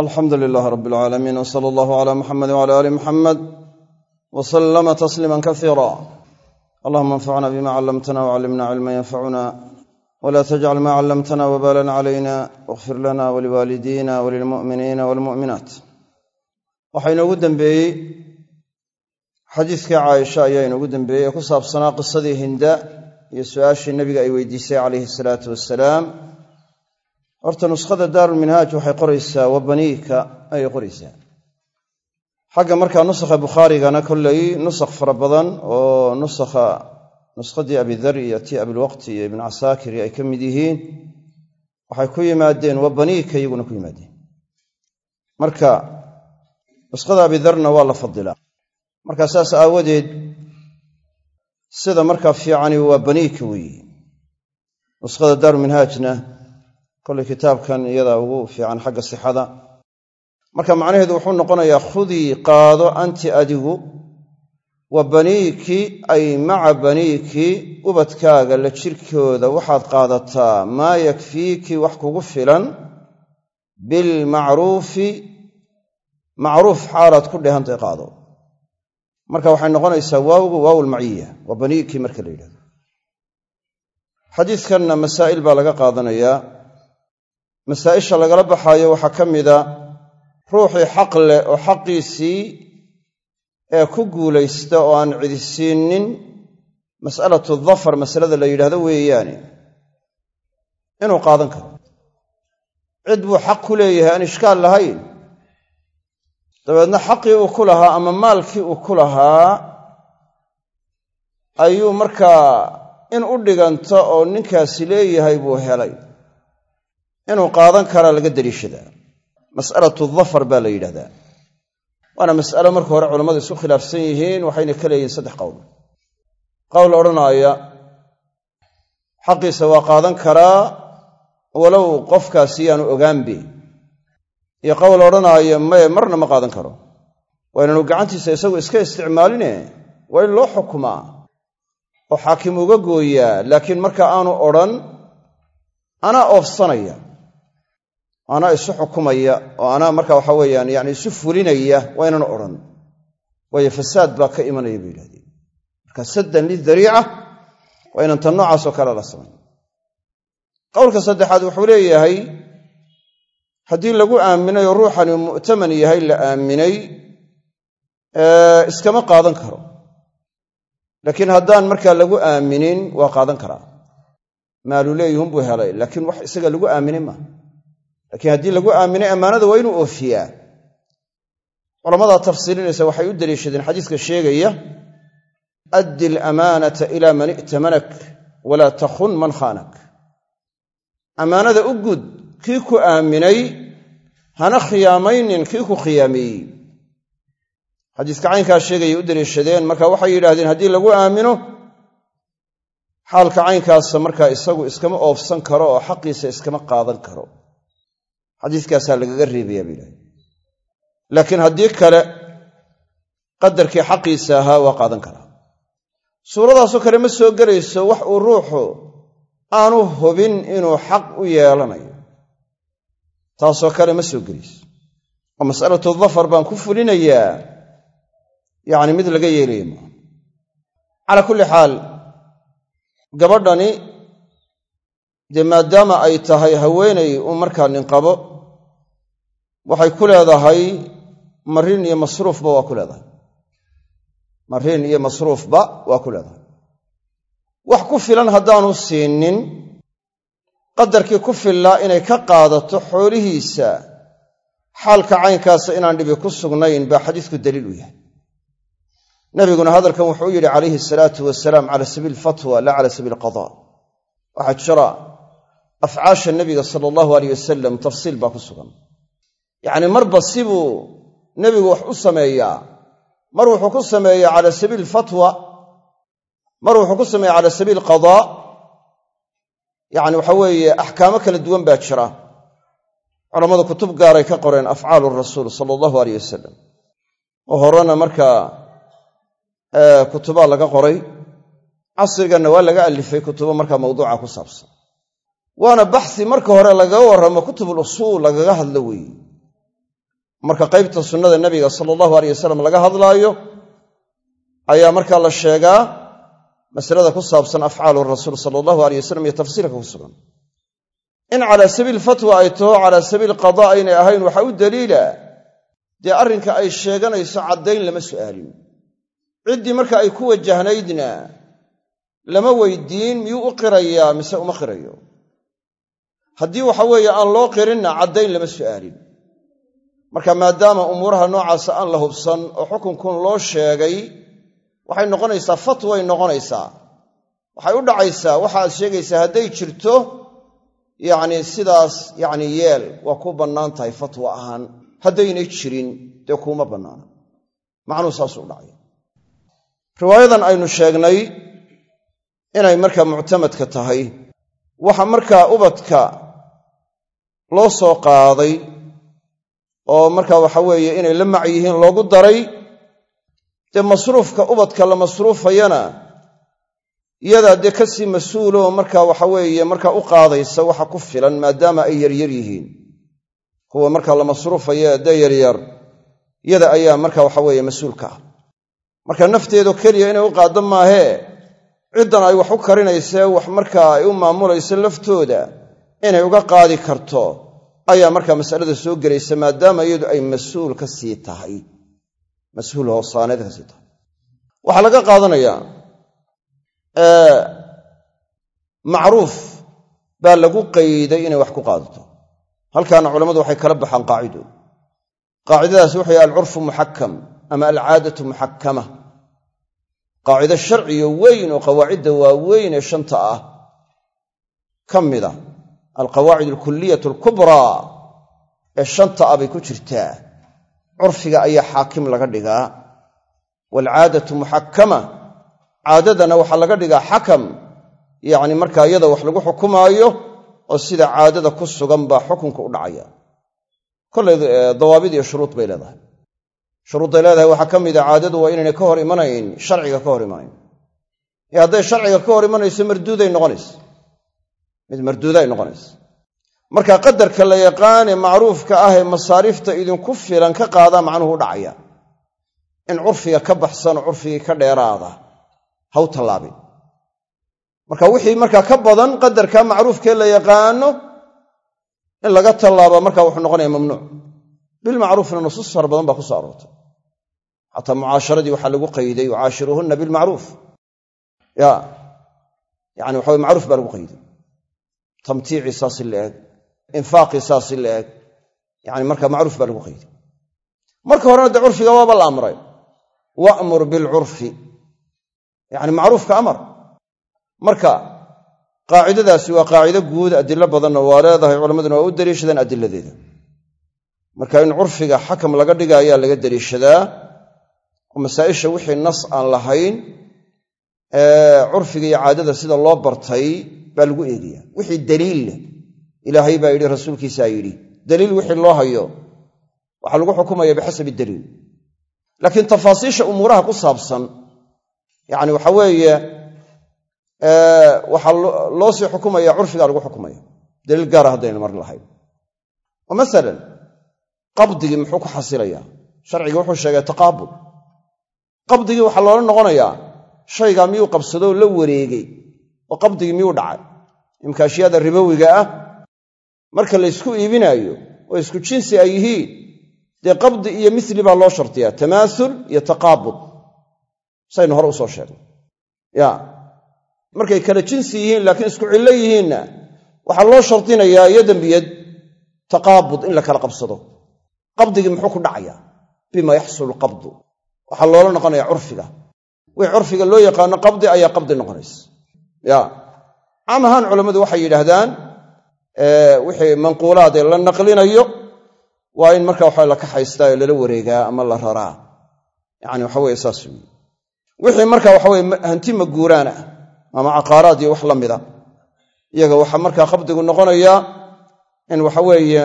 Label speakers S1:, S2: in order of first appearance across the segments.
S1: alxamdu lilaah rab alcaalamiin w sala allahu cala muxamedi wcala aali muxamed w salama tasliima kasiira allahuma anfacna bima callamtana wcallimna cilma yanfacuna wla tajcal ma callamtana wbalan calayna wاغfir lana waliwaalidina walilmu'miniina walmu'minaat waxaa inoogu dembeeyey xadiiskii caaisha ayaa inoogu dembeeyey ee ku saabsanaa qisadii hinda iyo su'aashii nebiga ay weydiisay calayhi asalaatu wasalaam horta nuskhada daarulminhaaj waxay qoraysaa wabaniika ayay qoraysaa. Xagga markaa nusakha bukhaarigana kollay nusakh fara badan oo nusakha nuskhadii abidar iyo tii abilwaqti iyo ibnu casaakiri ay ka mid yihiin waxay ku yimaadeen wabaniika iyaguna ku yimaadeen. Marka nuskhada abidarna waa la fadilaa. Marka saas aawadeed sida markaa fiicani waa baniika weeye nuskhada daaruminhaajna kollay kitaabkan iyadaa ugu fiican xagga sixada. Marka macnaheedu wuxuu noqonayaa khudii qaado anti adigu wa baniiki ay maca baniiki ubadkaaga la jirkooda waxaad qaadataa maa yakfiiki wax kugu filan bilmacruufi macruuf xaalaad ku dhehantay qaado. Marka waxay noqonaysaa waawgu waawulmaciya wa baniiki marka la yidhahdo. Xadiidkanna masaa'il baa laga qaadanayaa masaa'isha lagala baxaayo waxaa ka mida ruuxii xaq leh oo xaqiisii ee ku guulaysta oo aan cidisiinnin mas'alatu dafar masalada la yidhaahdo weeyaane inuu qaadan karo. Cid buu xaq ku leeyahay aan ishkaal lahayn. Dabeedna xaqii uu ku lahaa ama maalkii uu ku lahaa ayuu markaa in u dhiganta oo ninkaasi leeyahay buu helay inuu qaadan karaa laga daliishadaa mas'alatu dafar baa la yidhahdaa. Waana mas'alo marka hore culammadu isku khilaafsan yihiin waxayna ka leeyihiin saddex qowl. Qowl odhanaaya xaqiisa waa qaadan karaa walow qofkaasi yaanu ogaanbe iyo qowl odhanaaya maye marna ma qaadan karo. Waa inaanu gacantiisa isagu iska isticmaaline? Waa in loo xukumaa? Oo xaakim uga gooyaa laakiin marka aanu odhan anaa oofsanaya anaa isu xukumaya oo anaa marka waxa weeyaan yani isu fulinaya waa inaan odhan. Waayo fasaad baa ka imanaya bay yidhahdeen marka saddan lidariica waa inaan tan noocaasoo kale la samayn qowlka saddexaad wuxuu leeyahay haddii lagu aaminay oo ruuxani mu'taman yahay la aaminay iskama qaadan karo. Laakiin haddaan markaa lagu aaminin waa qaadan karaa. Maalu leeyihun buu helay. Laakiin wax isaga lagu aaminay maaha laakiin haddii lagu aaminay ammaanada waa inuu oofiyaa. Culammadaa tafsiilinaysa waxay u daliishadeen xadiiska sheegaya addi alamaanata ilaa man i'tamanak walaa takhun man khaanak. Ammaanada u gud kii ku aaminay hana khiyaamaynin kii ku khiyaameeyey xadiiska caynkaa sheegayay u daliishadeen marka waxay yidhaahdeen haddii lagu aamino xaalka caynkaasa markaa isagu iskama oofsan karo oo xaqiisa iskama qaadan karo xadiiskaasaa lagaga reebaya bay yidhahdeen laakiin haddii kale qadarkii xaqiisa ahaa waa qaadan karaa. Suuradaasoo kale ma soo gelayso wax uu ruuxu aanu hubin inuu xaq u yeelanayo. Taasoo kale ma soo gelayso. Oo mas'alatu dafar baan ku fulinayaa yacni mid laga yeelaya maaha calaa kulli xaal gabadhani dee maadaama ay tahay haweenay uu markaa nin qabo waxay ku leedahay marin iyo masruufba waa ku leedahay. Marin iyo masruufba waa ku leedahay. Wax ku filan haddaanu siinin qadarkii ku fillaa inay ka qaadato xoolihiisa xaalka caynkaasa inaan dhibi ku sugnayn baa xadiisku daliil u yahay. Nabiguna hadalkan wuxuu yidhi calayhi asalaatu wasalaam cala sabiil fatwa laa cala sabiil qada waxaa jira afcaasha nebiga sala allahu aleyh wasalam tafsiil baa ku sugan yacni marba sibuu nebigu wax u sameeyaa mar wuxuu ku sameeyaa cala sabiil fatwa mar wuxuu ku sameeya cala sabiil qadaa yacni waxa weeye axkaamo kala duwan baa jira. Culammadu kutub gaaray ka qoreen afcaalu rasuul sala allahu aleyh wasalam oo horena markaa kutubaa laga qoray casriganna waa laga alifay kutubo markaa mawduuca ku saabsan. Waana baxsi marka hore lagaga warramo kutubul usuul lagaga hadlo weeye marka qaybta sunnada nebiga sala allahu aleyh wasalam laga hadlaayo ayaa markaa la sheegaa masalada ku saabsan afcaalu rasuul sala allahu aleyh wasalam iyo tafsiilka ku sugan. In calaa sabiil fatwa ay taho calaa sabiil qadaa aynay ahayn waxaa u daliila dee arrinka ay sheeganayso caddayn lama su'aalin. Ciddii marka ay ku wajahnaydna lama weydiin miyuu u qirayaa mise uma qirayo? Haddii waxa weeye aan loo qirinna caddayn lama su'aalin marka maadaama umuuraha noocaasa aan la hubsan oo xukunkun loo sheegay waxay noqonaysaa fatway noqonaysaa. Waxay u dhacaysaa waxa aad sheegaysaa hadday jirto yacni sidaas yacni yeel waa ku bannaan tahay fatwa ahaan. Haddaynay jirin dee kuuma bannaana. Macnuhu saasuu u dhacaya riwaayadan aynu sheegnay inay markaa muctamadka tahay. Waxa markaa ubadka loo soo qaaday oo markaa waxa weeye inay la mac yihiin loogu daray dee masruufka ubadka la masruufayana iyadaa dee ka sii mas'uuloo markaa waxa weeye markaa u qaadaysa waxa ku filan maadaama ay yaryar yihiin. Kuwa markaa la masruufaya dee yaryar iyada ayaa marka waxa weeye mas'uulka ah. Marka nafteedo keliya inay u qaaddo maahee ciddan ay wax u karinaysee wax markaa ay u maamulayso laftooda inay uga qaadi karto ayaa markaa masalada soo gelaysa maadaama iyadu ay mas'uul ka sii tahay. Mas'uul hoosaaneed ka sii tahay. Waxaa laga qaadanayaa macruuf baa lagu qayday inay wax ku qaadato. Halkaana culammadu waxay kala baxaan qaacido. Qaacidadaas waxay alcurfu muxakam ama alcaadatu muxakama qaacido sharciyo weyn oo qawaacidda waaweyn ee shanta ah ka mida alqawaacid alkuliyat alkubraa ee shanta ah bay ku jirtaa. Curfiga ayaa xaakim laga dhigaa. Waalcaadatu muxakama caadadana waxaa laga dhigaa xakam. Yacni markaa iyada wax lagu xukumaayo oo sida caadada ku sugan baa xukunka u dhacaya. Kollay dawaabid iyo shuruud bay leedahay. Shuruudday leedahay waxaa ka mida caadadu waa inaynay ka hor imanayn sharciga ka hor imanayn. Ee hadday sharciga ka hor imanayso marduuday noqonaysa mid marduuday noqonaysa. Marka qadarka la yaqaane macruufka ah ee masaariifta idinku filan ka qaadaa macnuhu dhacaya. In curfiga ka baxsan oo curfigii ka dheeraada ha u tallaabin. Marka wixii markaa ka badan qadarka macruufkee la yaqaano in laga tallaaba marka wuxuu noqonaya mamnuuc. Bilmacruufna nusuus fara badan baa ku soo aroortay. Xataa mucaasharadii waxaa lagu qayday wacaashiruuhunna bilmacruuf ya yani waxa macruuf baa lagu qayday tamtiicii saasi la eg infaaqii saasi la eg yani marka macruuf baa lagu qayday marka horena dee curfiga waaba la amray. Wa'mur bilcurfi yani macruufka amar. Marka qaacidadaasi waa qaacido guud adilo badanna waa leedahay culammaduna waa u daliishadaan adiladeeda. Marka in curfiga xakam laga dhiga ayaa laga daliishadaa oo masaa'isha wixii nas aan lahayn curfiga iyo caadada sida loo bartay baa lagu eegaya wixii daliil leh. Ilaahay baa yidhi rasuulkiisaa yidhi daliil wixii loo hayo waxaa lagu xukumaya bixasabi daliil. Laakiin tafaasiisha umuuraha ku saabsan yani waxa weeye waxaa loo sii xukumaya curfigaa lagu xukumaya. Daliil gaara haddayna mar lahayn. Oo masalan qabdigii muxuu ku xasilayaa? Sharcigi wuxuu sheegay taqaabul qabdigii waxaa loola noqonayaa shaygaa miyuu qabsadoo la wareegay oo qabdigii miyuu dhacay imka ashyaada ribowiga ah marka laysku iibinaayo oo isku jinsi ay yihiin dee qabdi iyo misli baa loo shartiyaa tamaasul iyo taqaabud. Saynu hore u soo sheegnay. Ya markay kala jinsi yihiin laakiin isku cillo yihiinna waxaa loo shardinayaa yadan biyad taqaabud in la kala qabsado. Qabdigii muxuu ku dhacayaa? Bima yaxsulu qabdu. Waxaa loola noqonaya curfiga. Wixii curfiga loo yaqaano qabdi ayaa qabdi noqonaysa caam ahaan culammadu waxay yidhaahdaan wixii manquulaadee la naqlinayo waa in marka waxa la kaxaystaa ee lala wareegaa ama la raraa. Yani waxa weye saas wixii marka waxa weye hanti maguuraan ah. Ama caqaaraad iyo wax la mida. Iyaga waxaa markaa qabdigu noqonayaa in waxa weeye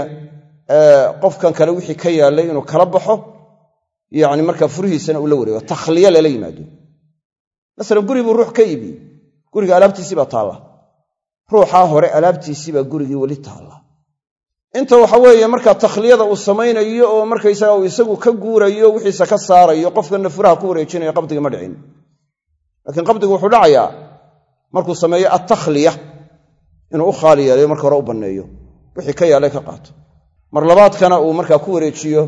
S1: qofkan kale wixii ka yaallay inuu kala baxo yani markaa furihiisana uu la wareego. Takhliya lala yimaado. Masalan guri buu ruux ka iibiyey. Guriga alaabtiisii baa taalla ruuxaa hore alaabtiisii baa gurigii weli taalla. Inta waxa weeye markaa takhliyada uu samaynayo oo markaysaga uu isagu ka guurayo wixiisa ka saarayo qofkana furaha ku wareejinayo qabdiga ma dhicin. Laakiin qabdigu wuxuu dhacayaa markuu sameeyo attakhliya inuu u khaali yeelayo marka hore u banneeyo wixii ka yaalay ka qaato. Mar labaadkana uu markaa ku wareejiyo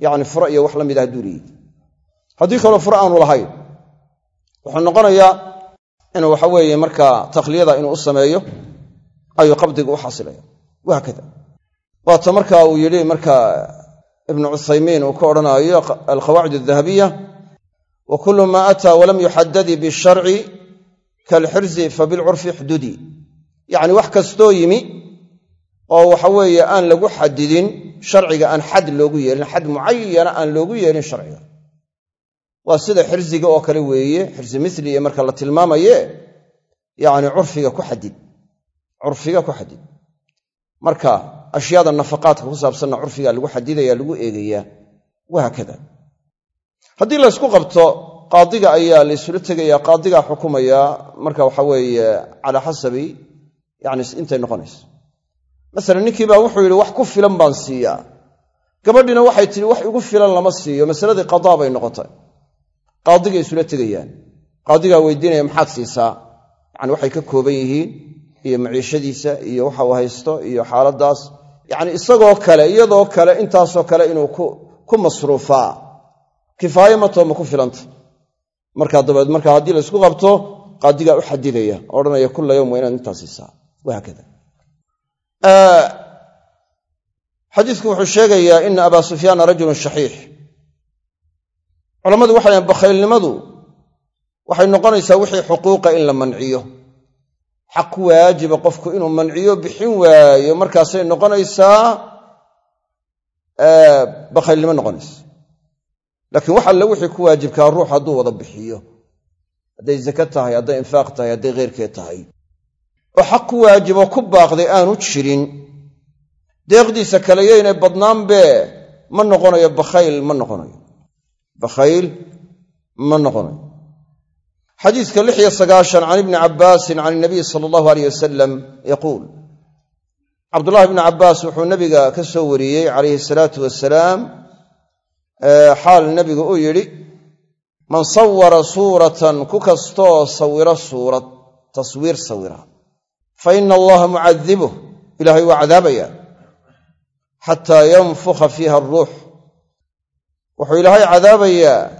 S1: yacni furo iyo wax la mid ah duuriyi haddii kaloo furo aanu lahayn wuxuu noqonayaa inuu waxa weeye markaa takhliyada inuu u sameeyo ayuu qabdigu u xasilaya wahaakada waata marka uu yidhi marka ibnu cuthaymiin uu ka odhanaayo alqawaacid adahabiya wa kullu maa ataa walam yuxadadi bisharci kaalxirzi fabilcurfi xdudi yacni wax kastoo yimi oo waxa weeye aan lagu xadidin sharciga aan xad loogu yeelin xad mucayana aan loogu yeelin sharciga waa sida xirsiga oo kale weeye xirsi mili ee marka la tilmaamaye yacni curfiga ku xadid curfiga ku xadid. Marka ashyaada nafaqaadka ku saabsanna curfiga lagu xadidaya lagu eegayaa wahaakada haddii la ysku qabto qaadiga ayaa la ysula tegaya qaadigaa xukumaya marka waxa weeye calaa xasabi yani intay noqonayso. Masalan ninkii baa wuxuu yidhi wax ku filan baan siiyaa. Gabadhiina waxay tidhi wax igu filan lama siiyo masaladii qadaa bay noqotay qaadigay isula tegayaan. Qaadigaa weydiinaya maxaad siisaa? Yani waxay ka kooban yihiin iyo maciishadiisa iyo waxa uu haysto iyo xaaladaas. Yacni isagoo kale iyadoo kale intaasoo kale inuu ku masruufaa. Kifaaye matoo ma ku filanta. Markaa dabeed marka haddii la ysku qabto qaadigaa u xadidaya. Odhanaya kulla yowm waa inaad intaas siisaa. Wahaakada xadiidku wuxuu sheegayaa ina abaa sufyaana rajulun shaxiix culammadu waxay dhahen bakhaylnimadu waxay noqonaysaa wixii xuquuqa in la manciyo. Xaq ku waajiba qofku inuu manciyo bixin waayo markaasay noqonaysaa bakhaylnimo noqonaysa. Laakiin wax alle wixii ku waajibkaa ruux hadduu wada bixiyo. Hadday zake tahay hadday infaaq tahay hadday kheyrkeed tahay. Oo xaq ku waajibo ku baaqday aanu jirin. Deeqdiisa kale yaynay badnaanbee ma noqonayo bakhayl ma noqonayo bakhayl ma noqonayo xadiiska lix iyo sagaashan can ibni cabbaasin can inabiy sala allahu aleyh wasalam yaquul cabdullahi bni cabbaas wuxuu nabiga ka soo wariyey calayhi asalaatu wasalaam xaal nebigu uu yidhi man sawara suuratan ku kastoo sawiro suurad taswiir sawira fa ina allaha mucadibuh. Ilaahay waa cadaabaya xataa yanfukha fiiha aruux wuxuu ilaahay cadaabayaa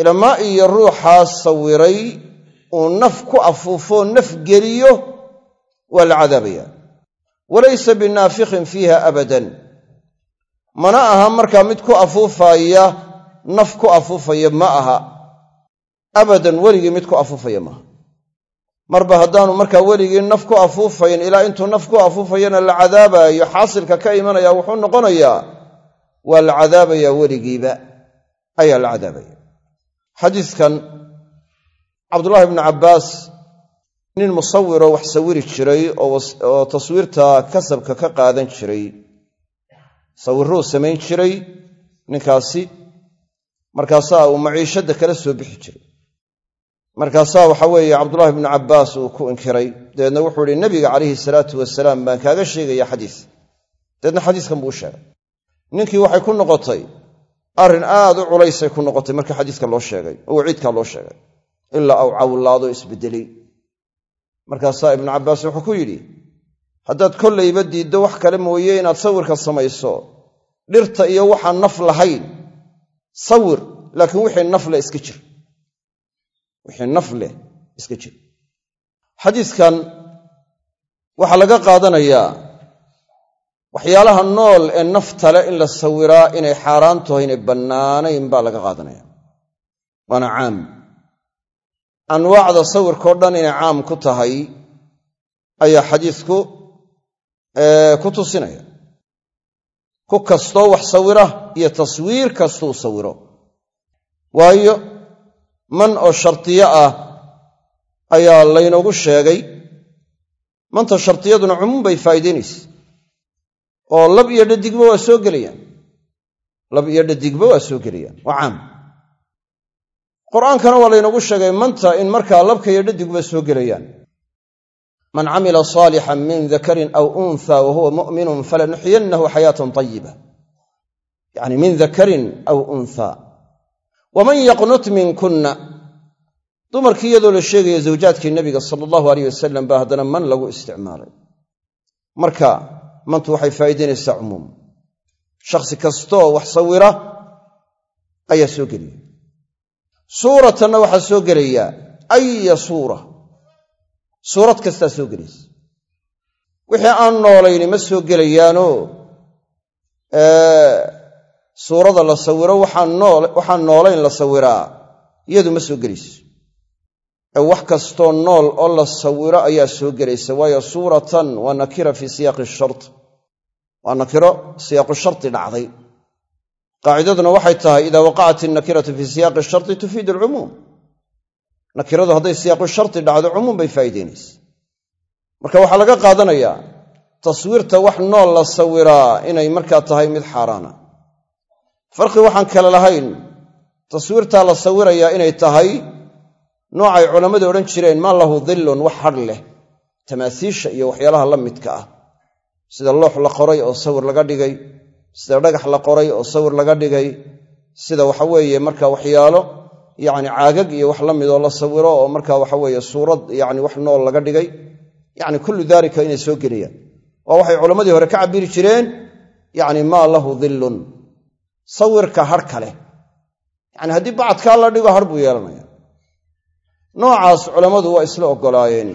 S1: ilamaa iyo ruuxaas sawiray uu naf ku afuufoo naf geliyo waa la cadaabaya walaysa binaafikhin fiiha abadan. Mana aha markaa mid ku afuufaya naf ku afuufaya ma aha. Abadan weligii mid ku afuufaya maaha marba haddaanu markaa weligii naf ku afuufayn ilaa intuu naf ku afuufayana la cadaabaayo xaasilka ka imanaya wuxuu noqonayaa waa la cadaabayaa weligiiba ayaa la cadaabaya. Xadiiskan cabdullaahi bnu cabbaas nin musawiroo wax sawiri jiray oo taswiirta kasabka ka qaadan jiray. Sawirruu samayn jiray ninkaasi markaasaa uu maciishadda kala soo bixi jiray. Markaasaa waxa weeye cabdullaahi bnu cabbaas uu ku inkiray. Dabeedna wuxuu ihi nebiga calayhi salaatu wasalaam baan kaaga sheegaya xadiis. Dabeedna xadiiskan buu u sheegay ninkii waxay ku noqotay arrin aad u culaysay ku noqotay marka xadiiska loo sheegay oo waciidkaa loo sheegay ilaa au cawlaado isbedelay. Markaasaa ibnu cabbaas wuxuu ku yidhi haddaad kollayba diiddo wax kale mooye inaad sawirka samayso. Dhirta iyo waxaan naf lahayn. Sawir laakiin wixii naf leh iska jir. Wixii naf leh iska jir. Xadiiskan waxaa laga qaadanayaa waxyaalaha nool ee naftale in la sawiraa inay xaaraan taho inay bannaanayn baa laga qaadanaya. Waana caam. Anwaacda sawirkao dhan inay caam ku tahay ayaa xadiisku ku tusinaya. Ku kastoo wax sawira iyo taswiir kastuu sawiro. Waayo man oo shardiyo ah ayaa laynoogu sheegay manta shardiyaduna cumuum bay faa'iidaynaysa oo lab iyo dhadigba waa soo gelayaan. Lab iyo dhadigba waa soo gelayaan. Waa caam. Qur'aankana waa laynoogu sheegay manta in markaa labka iyo dhadiguba soo gelayaan. Man camila saalixan min dakarin aw untha wa huwa mu'minun falanuxyiyannahu xayaatan tayiba yacni min dakarin aw untha. Waman yaqnut minkunna. Dumarkii iyadoo la sheegaya zawjaadkii nabiga sala allahu aleyh wasalam baa haddana man lagu isticmaalay. Marka mantu waxay faa'iidaynaysaa cumuum. Shakhsi kastoo wax sawira ayaa soo gelaya suuratanna waxaa soo gelaya aya suura? Suurad kastaa soo gelaysa. Wixii aan noolayni ma soo gelayaanoo suurada la sawiro waxaan noolayn la sawiraa iyadu ma soo gelayso ee wax kastoo nool oo la sawiro ayaa soo gelaysa. Waayo suuratan waa nakira fii siyaaqi shart. Waa nakiro siyaaqu sharti dhacday. Qaacidaduna waxay tahay idaa waqacat innakiratu fii siyaaqi sharti tufiidu alcumuum nakiradu hadday siyaaqu sharti dhacdo cumuum bay faa'iidaynaysa marka waxaa laga qaadanayaa taswiirta wax nool la sawiraa inay markaa tahay mid xaaraana. Farqi waxaan kale lahayn taswiirtaa la sawirayaa inay tahay noocay culammadu odhan jireen maa lahu dillun wax hadh leh. Tamaasiisha iyo waxyaalaha la midka ah. Sida loox la qoray oo sawir laga dhigay sida dhagax la qoray oo sawir laga dhigay sida waxaweeye marka waxyaalo yacni caagag iyo wax la midoo la sawiro oo marka waxaweeye suurad yacni wax nool laga dhigay. Yacni kullu daalika inay soo gelayaan waa waxay culammadii hore ka cabiri jireen yacni maa lahu dillun sawirka hadhka leh. Yacni haddii bacadkaa la dhigo hadh buu yeelanaya noocaas culammadu waa isla oggolaayeen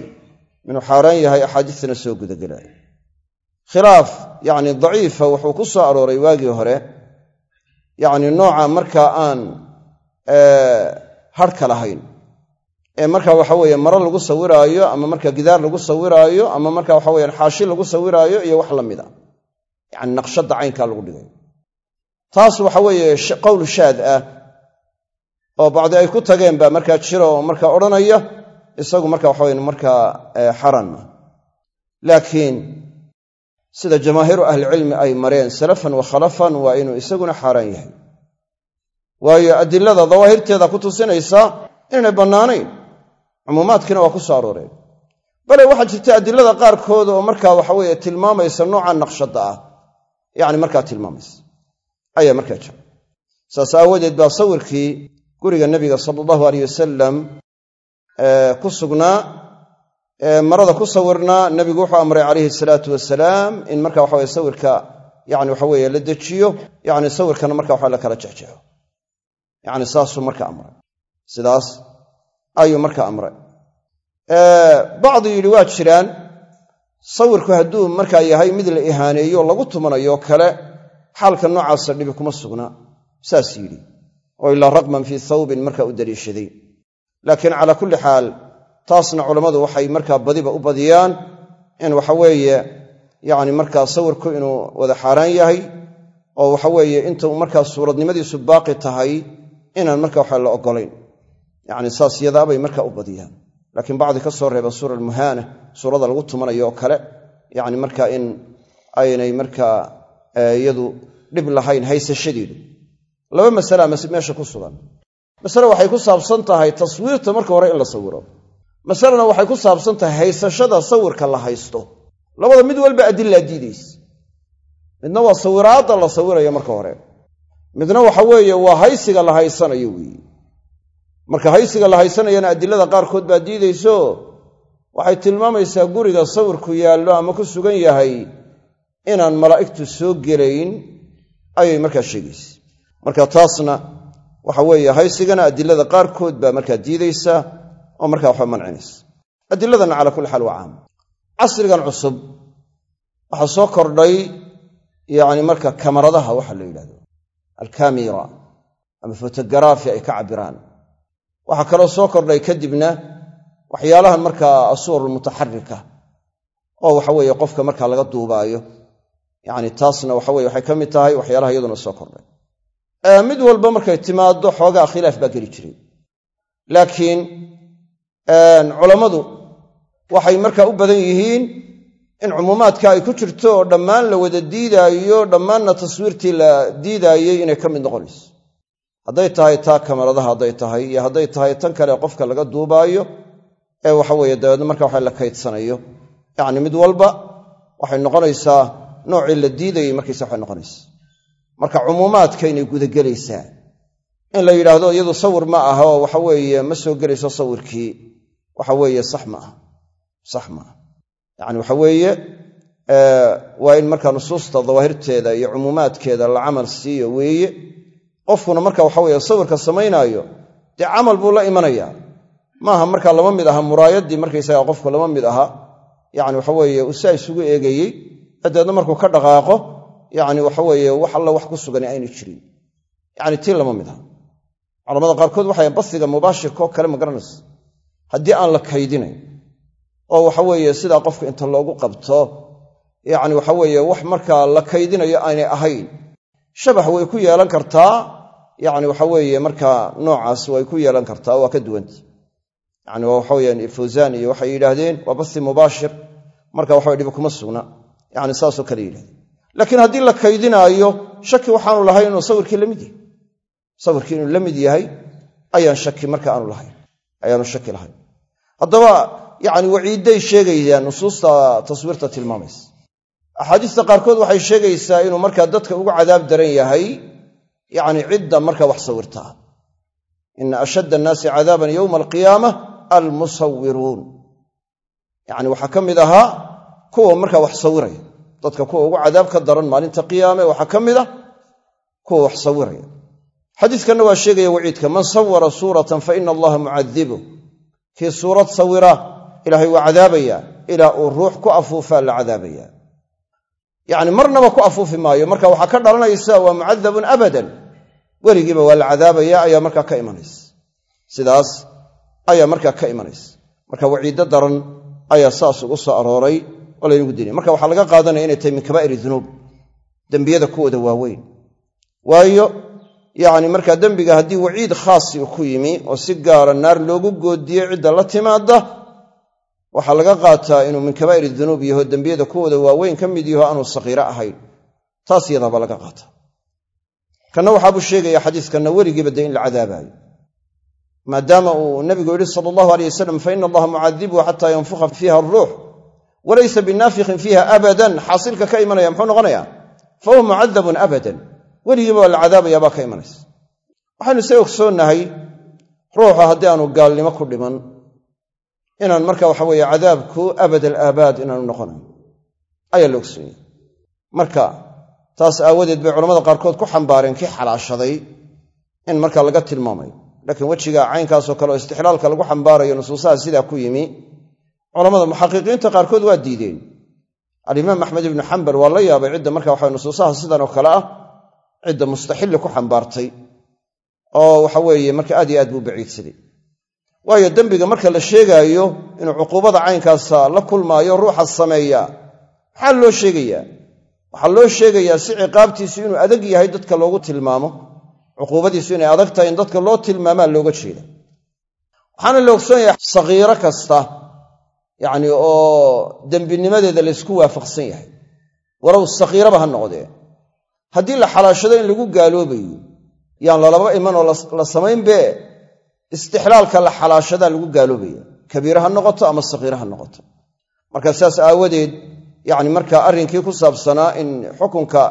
S1: inuu xaaraan yahay axaadiistana soo gudagelaya khilaaf yacni daciifa wuxuu ku soo arooray waagii hore. Yacni nooca markaa aan hadhka lahayn. Ee marka waxa weeye maro lagu sawiraayo ama marka gidaar lagu sawiraayo ama marka waxa weyaan xaashi lagu sawiraayo iyo wax la mid a yacni naqshadda caynkaa lagu dhigayo. Taas waxa weeye qowl shaad ah oo bacdi ay ku tageen baa markaa jira oo markaa odhanaya isagu marka waxa weye markaa xaran. Ma laakiin sida jamaahiiru ahlicilmi ay mareen salafan wa khalafan waa inuu isaguna xaaraan yahay. Waayo adilada dawaahirteeda ku tusinaysa inaynay bannaanayn cumuumaadkiina waa ku soo arooreen. Bale waxaa jirta adilada qaarkood oo markaa waxaweeye tilmaamaysa nooca naqshadda ah. Yacni markaa tilmaamaysa. Ayaa markaa jira. Saas aawadeed baa sawirkii guriga nebiga sala allahu aleyh wasalam ku sugnaa marada ku sawirnaa nebigu wuxuu amray calayhi salaatu wasalaam in marka waxaweye sawirka yani waxaweye la dejiyo yani sawirkana marka waxa la kala jexjexo yani saasuu marka amray. Sidaas ayuu marka amray. Bacdu yidhi waa jiraan sawirku hadduu markaa yahay mid la ihaaneeyo lagu tumanayo kale xaalka noocaasa dhibi kuma sugna saas yidhi oo ilaa raqman fii thawbin marka u daliishaday laakiin calaa kulli xaal taasna culammadu waxay markaa badiba u badiyaan in waxaweeye yacni markaa sawirku inuu wada xaaraan yahay oo waxaweeye inta uu markaa suuradnimadiisu baaqi tahay inaan marka waxa la oggolayn. Yacni saas yadaabay marka u badiyaan. Laakiin bacdi ka soo reeba suura almuhaana suurada lagu tumanayo oo kale yacni marka in aynay markaa iyadu dhib lahayn haysashadeedu laba masalaa meesha ku sugan. Masale waxay ku saabsan tahay taswiirta marka hore in la sawiro. Masalena waxay ku saabsan tahay haysashada sawirka la haysto. Labada mid walba adilaa diidaysa midna waa sawiraadda la sawirayo marka hore. Midna waxa weeye waa haysiga la haysanayo weeye marka haysiga la haysanayana adilada qaarkood baa diidayso waxay tilmaamaysaa guriga sawirku yaallo ama ku sugan yahay inaan malaa'igtu soo gelayn ayay markaa sheegaysa marka taasna waxa weeye haysigana adilada qaarkood baa markaa diidaysa oo markaa waxba mancinaysa. Adiladana calaa kulli xaal waa caam. Casrigan cusub waxaa soo kordhay yacni marka kamaradaha waxa la yidhahdo alkamira ama fotogaraafi ay ka cabbiraan. Waxaa kaloo soo kordhay kadibna waxyaalahan markaa asuwar mutaxarika oo waxa weeye qofka markaa laga duubaayo. Yacni taasna waxa weye waxay ka mid tahay waxyaalaha iyaduna soo kordhay mid walba markay timaaddo xoogaa khilaaf baa geli jiray. Laakiin culammadu waxay markaa u badan yihiin in cumuumaadka ay ku jirto oo dhammaan la wada diidaayo dhammaanna taswiirtii la diidaayey inay ka mid noqonayso. Hadday tahay taa kamaradaha hadday tahay iyo hadday tahay tan kale qofka laga duubaayo ee waxaweye dabeedna marka waxa la kaydsanayo. Yacni mid walba waxay noqonaysaa noocii la diidayay markiisa waxay noqonaysaa marka cumuumaadkaynay gudagelaysaa. In la yidhaahdo iyadu sawir ma aha oo waxa weeye ma soo gelayso sawirkii. Waxa weeye sax ma aha. Sax ma aha. Yacni waxa weeye waa in markaa nusuusta dawaahirteeda iyo cumuumaadkeeda la camal siiyo weeye. Qofkuna marka waxa weeye sawirka samaynaayo dee camal buu la imanayaa. Maaha markaa lama mid aha muraayadii markaysaga qofku lama mid aha. Yani waxa weeye usaa isugu eegayey. Dabeedna markuu ka dhaqaaqo yani waxaweeye wax alla wax ku sugan ayna jirin. Yani tii lama mid aha. Culamada qaarkood waxay basiga mubaashirkaoo kale ma garanaysa haddii aan la kaydinayn oo waxaweeye sidaa qofka inta loogu qabto yani waxaweeye wax markaa la kaydinayo aanay ahayn shabax way ku yeelan kartaa yani waxaweeye markaa noocaas way ku yeelan kartaa waa ka duwanta yani waxaweyaan fawsaan iyo waxay yidhaahdeen waa basi mubaashir marka waxa dhibi kuma sugna. Yani saasoo kale yidhahdeen laakiin haddii la kaydinaayo shaki waxaanu lahayn inuu sawirkii la mid yahay. Sawirkii inuu la yahay ayaan shaki marka aanu lahayn. Ayaanu shaki lahayn. Haddaba yani waciidday sheegayaan nusuusta taswiirta tilmaamaysa. Axaadiista qaarkood waxay sheegaysaa inuu markaa dadka ugu cadaab daran yahay yani cidda marka wax sawirtaa ina ashadda annaasi cadaaban yowma alqiyaama almusawiruun yacni waxaa ka mid ahaa kuwa markaa wax sawiraya dadka kuwa ugu cadaab ka daran maalinta qiyaame waxaa ka mid ah kuwa wax sawiraya. Xadiiskanna waa sheegaya waciidka man sawara suuratan fa ina allaha mucadibuh kii suurad sawira ilaahay waa cadaabaya ilaa uu ruux ku afuufaa la cadaabaya yacni marnaba ku afuufi maayo marka waxaa ka dhalanaysa waa mucadabun abadan. Weligiiba waa la cadaabaya ayaa markaa ka imanaysa. Sidaas ayaa markaa ka imanaysa. Marka waciiddo daran ayaa saas ugu soo arooray oo laynagu dinaya marka waxaa laga qaadanaya inay tahay min kabaa'ir dunuub dembiyada kuwooda waaweyn. Waayo yacni markaa dembiga haddii waciid khaasi ku yimi oo si gaara naar loogu goodiyey cidda la timaada waxaa laga qaataa inuu min kabaa'ir dunuub yaho dembiyada kuwooda waaweyn ka mid yaho aanu sakiiro ahayn. Taas yadaaba laga qaata kanna waxaabuu sheegaya xadiiskanna weligiiba dee in la cadaabaayo. Maadaama uu nabigu yidhi sala allahu aleyh wasalam fa ina allaha mucadibuhu xataa yanfukha fiiha aruux walaysa binaafikhin fiiha abadan xaasilka ka imanaya muxuu noqonaya fa huwa mucadabun abadan. Weligiiba waa la cadaabayaabaa ka imanaysa. Waxaynu se ogsoonnahay ruuxa haddii aanu gaalnimo ku dhiman inaan marka waxa weeye cadaabku abad alaabaad inaanu noqonayn. Ayaa la ogsoonyay marka taas aawadeed bay culamada qaarkood ku xambaareen kii xalaashaday in marka laga tilmaamayo laakiin wejiga caynkaasoo kale oo istixlaalka lagu xambaarayo nusuusaha sidaa ku yimi culamada muxaqiqiinta qaarkood waa diideen. Alimaam axmed ibnu xambal waa la yaabay cidda marka waxa nusuusaha sidan oo kale ah cidda mustaxilli ku xambaartay oo waxa weeye marka aad iyo aad buu baciidsaday. Waayo dembiga marka la sheegaayo inuu cuquubada caynkaasa la kulmaayo ruuxa sameeya maxaa loo sheegayaa? Waxaa loo sheegayaa si ciqaabtiisu inuu adag yahay dadka loogu tilmaamo cuquubadiisu inay adag tahay in dadka loo tilmaamaa looga jeeda. Waxaana la ogsoon yahay sakiiro kasta yacni oo dembinimadeeda laysku waafaqsan yahay. Walow sakiiraba ha noqdee. Haddii la xalaashado in lagu gaaloobayo yaan lalaba iman oo la samaynbe istixlaalka la xalaashadaa lagu gaaloobaya kabiire ha noqoto ama sakiire ha noqoto. Marka sidaas aawadeed yacni marka arrinkii ku saabsanaa in xukunka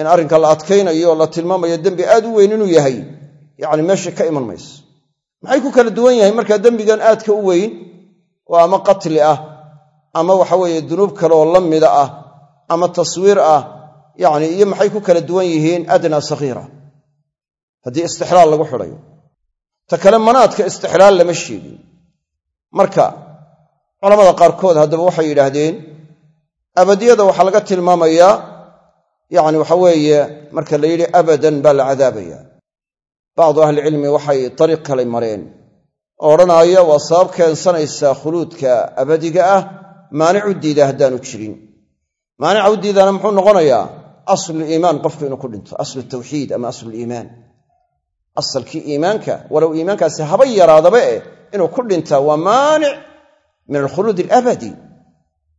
S1: in arrinka la adkaynayo la tilmaamayo dembi aad u weyn inuu yahay yacni meesha ka iman mayso. Maxay ku kala duwan yahay markaa dembigan aadka u weyn oo ama qatli ah ama waxaweeye dunuub kale oo la mida ah ama taswiir ah yacni iyo maxay ku kala duwan yihiin adnaa sakhiira haddii istixlaal lagu xidhayo. Ta kale manaadka istixlaal lama sheegin. Marka culamada qaarkood haddaba waxay yidhaahdeen abadiyada waxaa laga tilmaamayaa yacni waxa weeye marka la yidhi abadan baa la cadaabaya bacdu ahlicilmi waxay dariiq kale mareen oo odhanaya waa sabab keensanaysaa khuluudka abadiga ah maanicu diida haddaanu jirin. Maanica u diidaana muxuu noqonayaa asluliimaan qofku inuu ku dhinto. Aslu tawxiid ama asluliimaan asalkii iimaanka walow iimaankaasi haba yaraadaba eh inuu ku dhintaa waa maanic min alkhuluud alabadi.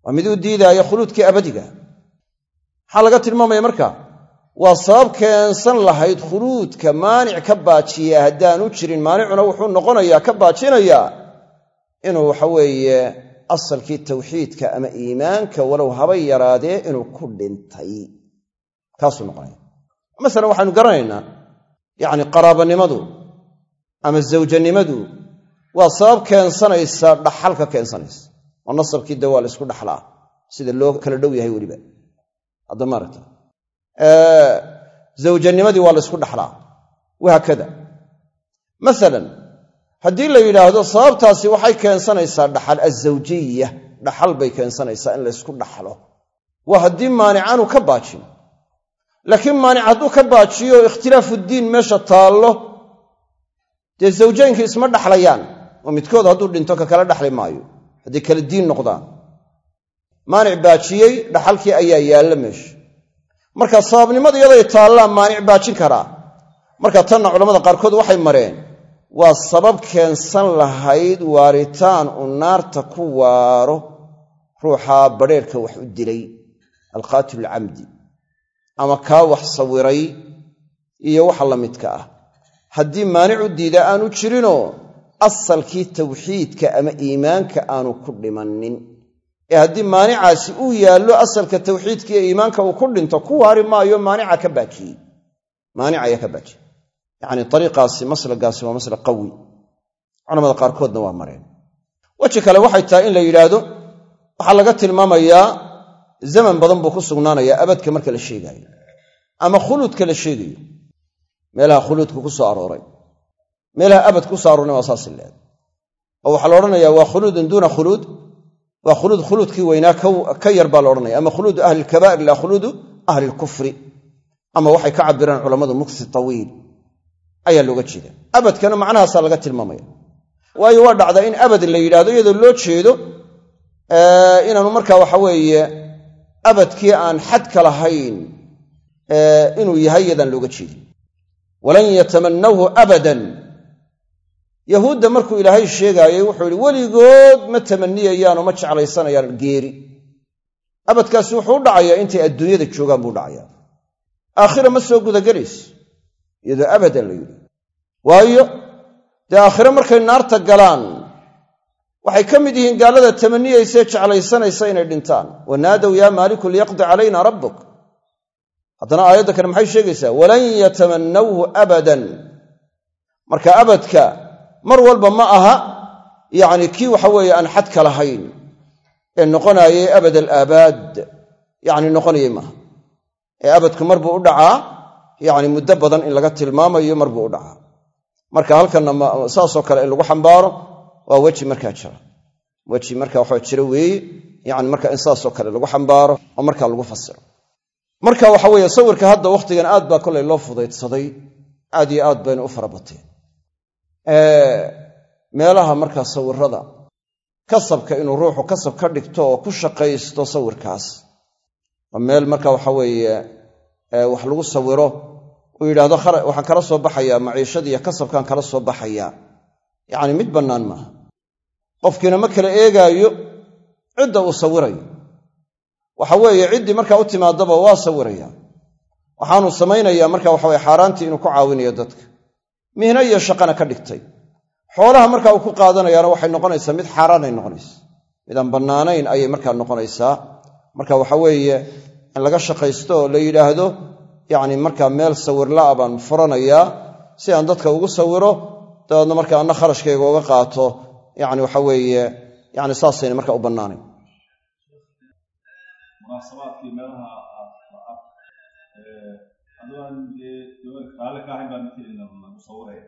S1: Waa mid u diidaaya khuluudkii abadiga. Maxaa laga tilmaamaya marka waa sabab keensan lahayd khuluudka maanic ka baajiya. Haddaanu jirin maanicuna wuxuu noqonayaa ka baajinayaa inuu waxaweeye asalkii tawxiidka ama iimaanka walow habay yaraadee inuu ku dhintay. Kaasuu noqonaya masalan waxaynu garanaynaa yacni qaraabanimadu ama zawjanimadu waa sabab keensanaysa dhaxalka keensanaysa. Oo nasabkii de waa la ysku dhaxlaa sida loo kala dhow yahay weliba. Hadda maaragta zawjanimadii waa la ysku dhaxlaa. Wahaakada masalan haddii la yidhaahdo sababtaasi waxay keensanaysaa dhaxal azawjiya dhaxal bay keensanaysaa in la ysku dhaxlo. Waa haddii maanicaanu ka baajin. Laakiin maanic hadduu ka baajiyo ikhtilaafu diin meesha taallo dee zawjaynkii isma dhaxlayaan oo midkood hadduu dhinto ka kala dhaxli maayo. Hadday kala diin noqdaan. Maanic baajiyey dhaxalkii ayaa yaalla meesha marka sababnimada iyaday taallaan maanic baajin karaa. Marka tanna culamada qaarkood waxay mareen waa sabab keensan lahayd waaritaan uu naarta ku waaro ruuxaa badheerka wax u dilay alqaatil alcamdi ama kaa wax sawiray iyo waxa la midka ah. Haddii maanic u diida aanu jirinoo asalkii tawxiidka ama iimaanka aanu ku dhimannin ee haddii maanicaasi uu yaallo asalka tawxiidka iyo iimaanka uu ku dhinto ku waari maayo maanica ka baajiyey maanic ayaa ka baajiyey yacni ariiqaasi maslagaasi waa maslak qawi. Culamada qaarkoodna waa mareen. Weji kale waxay tahay in la yidhaahdo waxaa laga tilmaamayaa zaman badan buu ku sugnaanayaa abadka marka la sheegaayo ama khuluudka la sheegayo. Meelaha khuluudka ku soo arooray meelaha abad ku soo aroorna waa saas leed oo waxaa la odhanayaa waa khuluudun duuna khuluud waa khuluud khuluudkii weynaa ka yar baa la odhanaya. Ama khuluudu ahli lkabaa'ir laa khuluudu ahli lkufri ama waxay ka cabiraan culammadu muksi tawiil. Ayaa looga jeeda abadkana macnahaasaa laga tilmaamaya. Waayo waa dhacda in abad la yidhahdo iyadoo loo jeedo inaanu markaa waxa weeye abadkii aan xadka lahayn inuu yahay yadaan looga jeedin. Walan yatamannawhu abadan yahuudda markuu ilaahay sheegaayey wuxuu yihi weligood ma tamaniyayaan oo ma jeclaysanayaan geeri. Abadkaasi wuxuu u dhacayaa intay adduunyada joogaan buu dhacayaa. Aakhira ma soo gudagelayso iyadoo abadan la yidhi. Waayo dee aakhire markay naarta galaan waxay ka mid yihiin gaallada tamaniyaysae jeclaysanaysa inay dhintaan. Wanaadow yaa maaliku liyaqdi calayna rabbuk. Haddana aayadda kale maxay sheegaysaa? Walan yatamannawhu abadan. Marka abadka mar walba ma aha yacni kii waxa weeye aan xadka lahayn ee noqonaayay abad alaabaad yacni noqonayay maaha ee abadku mar buu u dhacaa yacni muddo badan in laga tilmaamayo mar buu u dhacaa. Marka halkanna saasoo kale in lagu xambaaro waa weji markaa jira. Weji marka waxaa jira weeye yani marka in saasoo kale lagu xambaaro oo markaa lagu fasiro. Marka waxa weeye sawirka hadda wakhtigan aad baa kolay loo fudaydsaday aad iyo aad bayna u fara bateen meelaha markaa sawirada kasabka inuu ruuxu kasab ka dhigto oo ku shaqaysto sawirkaas. Waa meel marka waxa weeye wax lagu sawiro. Uu yidhaahdo waxaan kala soo baxayaa maciishadiiyo kasabkaan kala soo baxayaa. Yacni mid bannaan maaha. Qofkiina ma kala eegaayo cidda uu sawirayo. Waxa weeye ciddii markaa u timaadaba waa sawiraya waxaanu samaynayaa marka waxaweye xaaraantii inuu ku caawinayo dadka mihno iyo shaqana ka dhigtay. Xoolaha marka uu ku qaadanayaana waxay noqonaysaa mid xaaraanay noqonaysa midaan bannaanayn ayay markaa noqonaysaa. Marka waxa weeye in laga shaqaysto oo la yidhaahdo yacni markaa meel sawirla'a baan furanayaa si aan dadka ugu sawiro dabeedna marka anna kharashkayga uga qaato yacni waxa weeye yani saasayna marka u bannaanayn
S2: aduaan dee raalli ka ahayn baa matelina lagu sawiraya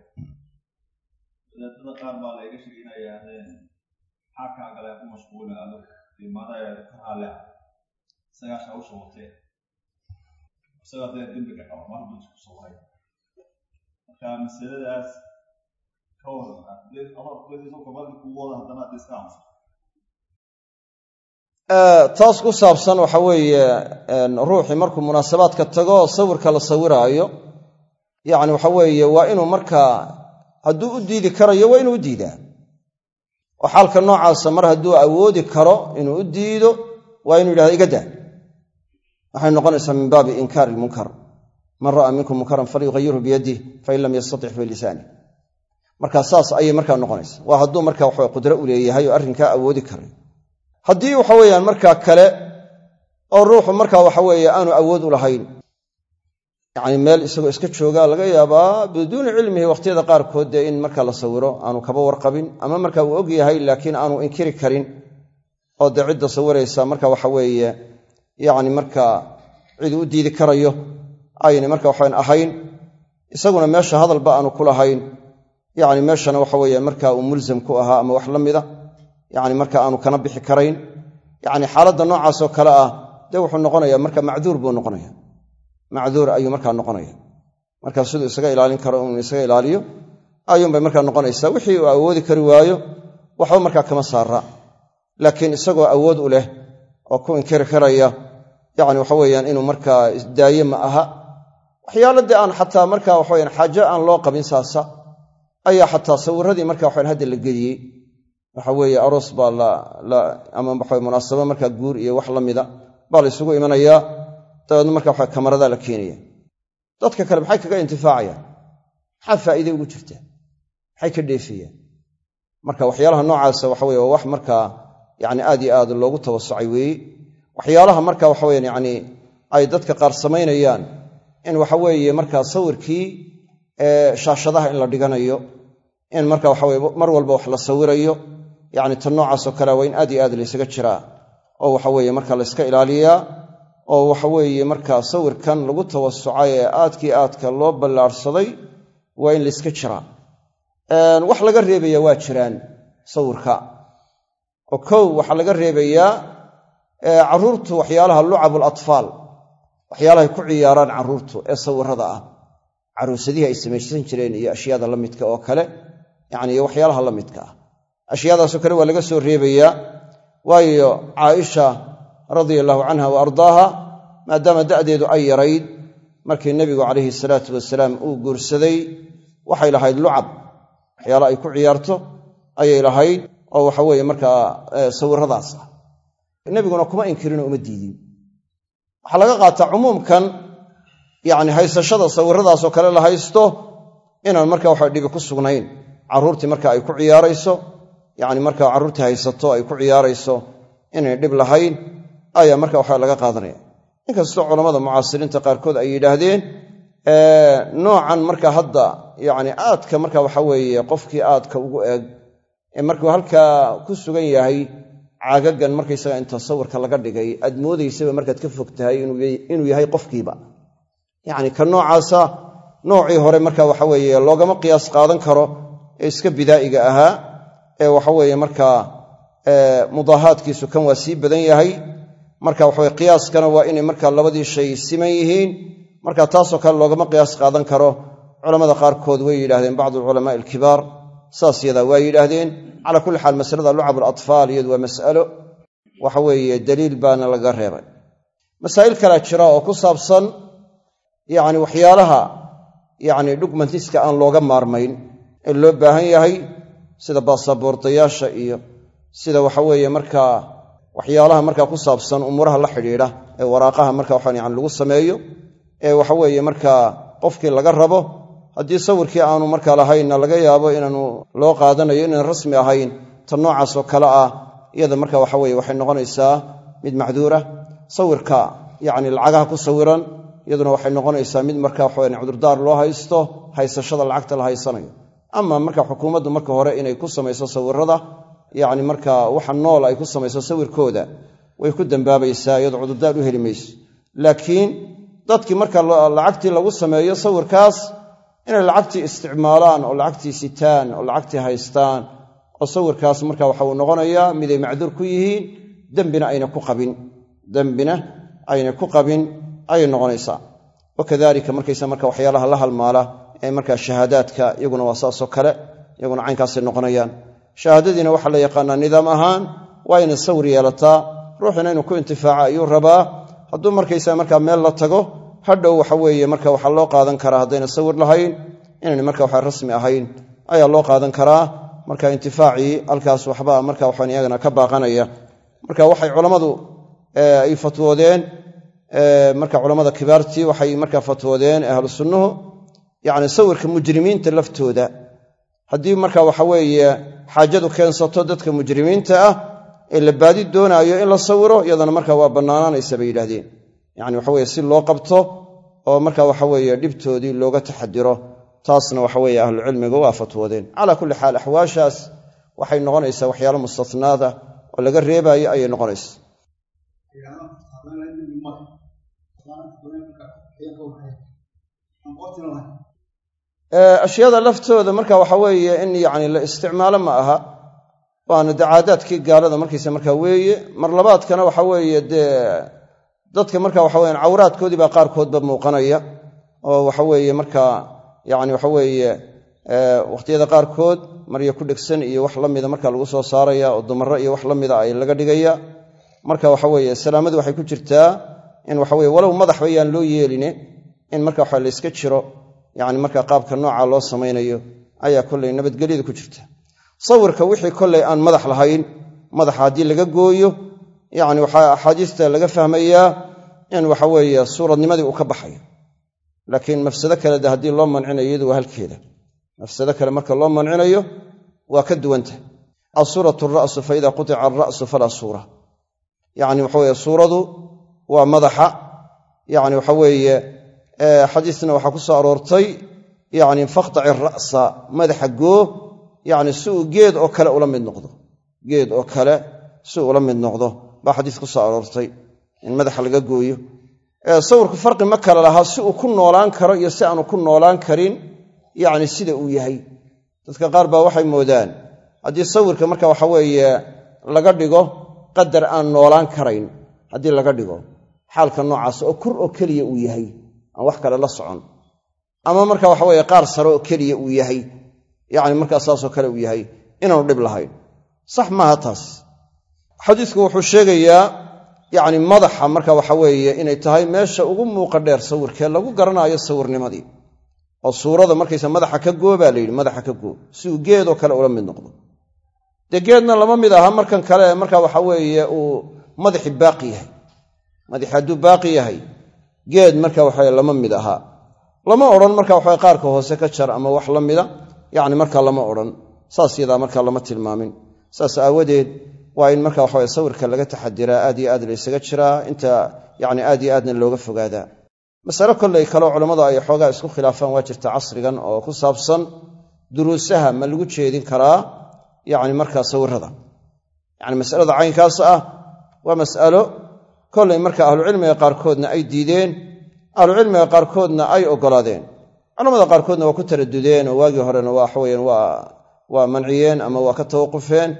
S2: wadaadada qaar baa layga sheegay inay yidhaahdeen ku mashquulin adu imaadaya ka raalli ah isagaa shawsha watee isagaa dee dembiga qaba sawiray marka masaladaas ka iska amsa
S1: taas ku saabsan waxa weeye ruuxii markuu munaasabaadka tago sawirka la sawiraayo yacni waxa weeye waa inuu markaa hadduu u diidi karayo waa inuu u diidaa oo xaalka noocaasa mar hadduu awoodi karo inuu u diido waa inuu yidhahdo iga daa. Waxay noqonaysaa min baabi inkaari ilmunkar man ra'aa minkum munkaran falyughayirhu biyadih fain lam yastatic bilisaani markaa saas ayay markaa noqonaysa waa hadduu marka waxa qudro u leeyahay oo arrinkaa awoodi karay haddii waxa weeyaan markaa kale oo ruuxu markaa waxa weeye aanu awood u lahayn yacni meel isagoo iska joogaa laga yaabaa biduuni cilmihi wakhtiyada qaarkood dee in marka la sawiro aanu kaba warqabin ama marka uu og yahay laakiin aanu inkiri karin oo dee cidda sawiraysa marka waxa weeye yacni markaa cid u diidi karayo ayna marka waxaan ahayn isaguna meesha hadalba aanu ku lahayn yacni meeshana waxa weeye marka uu mulsam ku ahaa ama wax la mida yacni marka aanu kana bixi karayn. Yacni xaaladda noocaasoo kale ah dee wuxuu noqonayaa marka macduur buu noqonaya. Macduur ayuu markaa noqonaya. Marka siduu isaga ilaalin karo inuu isaga ilaaliyo ayuunbay markaa noqonaysaa. Wixii uu awoodi kari waayo waxba markaa kama saara. Laakiin isagoo awood u leh oo ku inkiri karaya yacni waxa weeyaan inuu markaa daaye ma aha. Waxyaalo dee aan xataa marka waxaweyaan xaajo aan loo qabin saasa ayaa xataa sawirradii marka waxawan hadda la geliyey waxa weeye aroos baa ama waxa munaasabo markaa guur iyo wax la mida baa la isugu imanayaa dabeedna marka waxa kamaradaa la keenaya. Dadka kale maxay kaga intifaacayaan? Maxaa faa'iide ugu jirta? Maxay ka dheefayaan? Marka waxyaalaha noocaasa waxa weye waa wax markaa yani aad iyo aad loogu tawasucay weeye waxyaalaha marka waxa weyaan yani ay dadka qaar samaynayaan in waxa weeye markaa sawirkii shaashadaha in la dhiganayo in marka waxa weye mar walba wax la sawirayo yacni tan noocaasoo kale waa in aad iyo aad laysaga jiraa oo waxa weeye marka layska ilaaliyaa oo waxa weeye markaa sawirkan lagu tawasucay ee aadkii aadka loo ballaarhsaday waa in layska jiraa wax laga reebaya waa jiraan sawirka. Oo kow waxaa laga reebayaa carruurtu waxyaalaha lucabul atfaal waxyaalahay ku ciyaaraan carruurtu ee sawirada ah. Caruusadihii ay samaysan jireen iyo ashyaada la midka oo kale yacni waxyaalaha la midka ah ashyaadaasoo kale waa laga soo reebayaa waayo caaisha radia allahu canha wa ardaaha maadaama da'deedu ay yarayd markii nebigu calayhi salaatu wasalaam uu guursaday waxay lahayd lucab. Waxyaala ay ku ciyaarto ayay lahayd oo waxa weeye markaa sawiradaas ah. Nebiguna kuma inkirinoo uma diidin. Waxaa laga qaataa cumuumkan yacni haysashada sawiradaasoo kale la haysto inaan marka waxa dhibi ku sugnayn. Carruurtii marka ay ku ciyaarayso yacni marka carruurtii haysato ay ku ciyaarayso inay dhib lahayn ayaa marka waxa laga qaadanaya. Inkastoo culammada mucaasiriinta qaarkood ay yidhaahdeen noocan marka hadda yacni aadka marka waxa weeye qofkii aadka ugu eeg ee markuu halkaa ku sugan yahay caagagan markaysaga inta sawirka laga dhigay aad moodaysaba markaad ka fog tahay inuu yahay qofkiiba. Yacni ka noocaasa noocii hore marka waxa weeye loogama qiyaas qaadan karo ee iska bidaa'iga ahaa ee waxaweeye markaa mudaahaadkiisu kan waa sii badan yahay marka waxaweye qiyaaskana waa inay markaa labadii shay siman yihiin marka taasoo kale loogama qiyaas qaadan karo. Culammada qaarkood way yidhahdeen bacdu alculamaai alkibaar saas yadaa waa yidhaahdeen. Calaa kulli xaal masalada lucab alatfaal iyadu waa mas'alo. Waxa weeye daliil baana laga reebay. Masaa'il kalea jira oo ku saabsan yacni waxyaalaha yacni dhugmantiska aan looga maarmayn ee loo baahan yahay sida baasaboordayaasha iyo sida waxa weeye markaa waxyaalaha markaa ku saabsan umuuraha la xidhiidha ee waraaqaha marka waxaan yani lagu sameeyo ee waxa weeye markaa qofkii laga rabo haddii sawirkii aanu markaa lahaynna laga yaabo inaanu loo qaadanayo inaan rasmi ahayn tan noocaasoo kale ah iyada marka waxa weye waxay noqonaysaa mid macduura sawirka yacni lacagaha ku sawiran iyaduna waxay noqonaysaa mid marka waxawe cudurdaar loo haysto haysashada lacagta la haysanayo ama marka xukuumaddu marka hore inay ku samayso sawirada yacni marka waxa nool ay ku samayso sawirkooda way ku dambaabaysaa iyadoo cudurdaar u heli mayso. Laakiin dadkii marka lacagtii lagu sameeyo sawirkaas inay lacagtii isticmaalaan oo lacagtii sitaan oo lacagtii haystaan oo sawirkaas marka waxa uu noqonayaa miday macduur ku yihiin dembina ayna ku qabin. Dembina ayna ku qabin ayay noqonaysaa. Wakadalika markaysa marka waxyaalaha la halmaala markaa shahaadaadka iyaguna waa saasoo kale iyaguna caynkaasay noqonayaan. Shahaadadiina waxaa la yaqaanaa nidaam ahaan waa inay sawir yeelataa ruuxuna inuu ku intifaaca ayuu rabaa. Hadduu markaysa markaa meel la tago hadhow waxa weeye marka waxaa loo qaadan karaa haddayna sawir lahayn inayn marka waxa rasmi ahayn ayaa loo qaadan karaa. Marka intifaacii halkaas waxbaa marka waxaan iyagana ka baaqanaya. Marka waxay culammadu ay fatwoodeen marka culammada kibaartii waxay marka fatwoodeen ahlu sunnuhu yacni sawirka mujrimiinta laftooda haddii marka waxa weeye xaajadu keensato dadka mujrimiinta ah ee la baadi doonaayo in la sawiro iyadana marka waa bannaanaanaysa bay yidhahdeen yacni waxaweye si loo qabto oo marka waxaweeye dhibtoodii looga taxadiro taasna waxaweye ahlucilmiga waa fatwoodeen. Calaa kulli xaal axwaashaas waxay noqonaysaa waxyaalo mustatnaada oo laga reebaayo ayay noqonaysa ashyaada laftooda marka waxa weeye in yacni la isticmaalo ma aha. Waana dacaadaadkii gaalada markiisa markaa weeye. Mar labaadkana waxa weeye dee dadka marka waxa weyaan cawraadkoodii baa qaarkoodba muuqanaya. Oo waxa weeye markaa yacni waxa weeye wakhtiyada qaarkood marya ku dhegsan iyo wax la marka lagu soo saaraya oo dumaro iyo wax la ay laga dhigaya. Marka waxa weeye salaamadu waxay ku jirtaa in waxa weye walow madaxba yaan loo yeeline in marka waxa layska jiro yacni marka qaabka nooca loo samaynayo ayaa kollay nabadgelyada ku jirta. Sawirka wixii kollay aan madax lahayn madaxa haddii laga gooyo yacni waxaa axaadiista laga fahmayaa in waxa weeye suuradnimadii uu ka baxayo. Laakiin mafsado kale de haddii loo mancinayo iyadu waa halkeeda. Mafsado kale marka loo mancinayo waa ka duwanta. Asuuratu ra'su fa ida qutica alra'su falaa suura. Yacni waxa weye suuradu waa madaxa. Yacni waxa weeye xadiisna waxaa ku soo aroortay yacni faqtaci ra'sa madaxa goo yacni si uu geed oo kale ula mid noqdo. Geed oo kale si uu ula mid noqdo baa xadiis ku soo aroortay in madaxa laga gooyo. Sawirku farqi ma kale lahaa si uu ku noolaan karo iyo si aanu ku noolaan karin yacni sida uu yahay. Dadka qaar baa waxay moodaan haddii sawirka marka waxa weeye laga dhigo qadar aan noolaan karayn. Haddii laga dhigo xaalka noocaas oo kur oo keliya uu yahay aan wax kale la socon. Ama marka waxa weye qaar sare oo keliya uu yahay yacni markaa saasoo kale uu yahay inaanu dhib lahayn. Sax maaha taas. Xadiisku wuxuu sheegayaa yacni madaxa marka waxa weeye inay tahay meesha ugu muuqa dheer sawirkee lagu garanaayo sawirnimadii. Oo suurada markaysa madaxa ka goo baa la yidhi madaxa ka goo. Si uu geedoo kale ula mid noqdo. Dee geedna lama mid aha markan kale marka waxa weeye uu madaxi baaqi yahay. Madaxi hadduu baaqi yahay geed marka waxawe lama mid ahaa lama odhan marka waxawe qaarka hoose ka jar ama wax la mida yacni marka lama odhan. Saas yadaa marka lama tilmaamin. Saas aawadeed waa in marka waxawe sawirka laga taxadiraa aad iyo aad la ysaga jiraa inta yacni aad iyo aadna looga fogaadaa masale kolley kaleo culammadu ay xoogaa isku khilaafaan waa jirta casrigan oo ku saabsan duruusaha ma lagu jeedin karaa yacni markaa sawirada yacni masalada caynkaas ah waa mas'alo kollay marka ahlucilmiga qaarkoodna ay diideen ahlucilmiga qaarkoodna ay oggolaadeen culamada qaarkoodna waa ku taradudeen oo waagii horena waa waxaweyaan waa manciyeen ama waa ka tawaqufeen.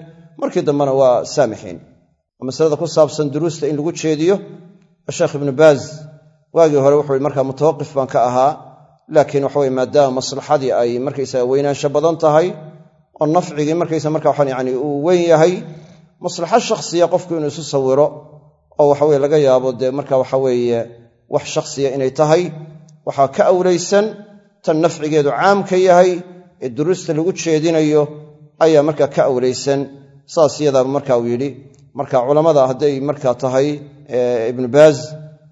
S1: Markii dambena waa saamixeen. Oo masalada ku saabsan duruusta in lagu jeediyo. Sheekh ibnu baaz waagii hore wuxuu markaa mutawaqif baan ka ahaa laakiin waxaweye maadaama maslaxadii ay markaysaga weynaansho badan tahay oo nafcigii markaysa marka waxaan yani uu weyn yahay maslaxo shakhsiya qofku inuu isu sawiro oo waxaweye laga yaabo dee marka waxaweeye wax shakhsiya inay tahay waxaa ka awlaysan tan nafcigeedu caamka yahay ee duruusta lagu jeedinayo ayaa markaa ka awlaysan saas yadaaba marka uu yidhi marka culammada hadday markaa tahay ibnu baaz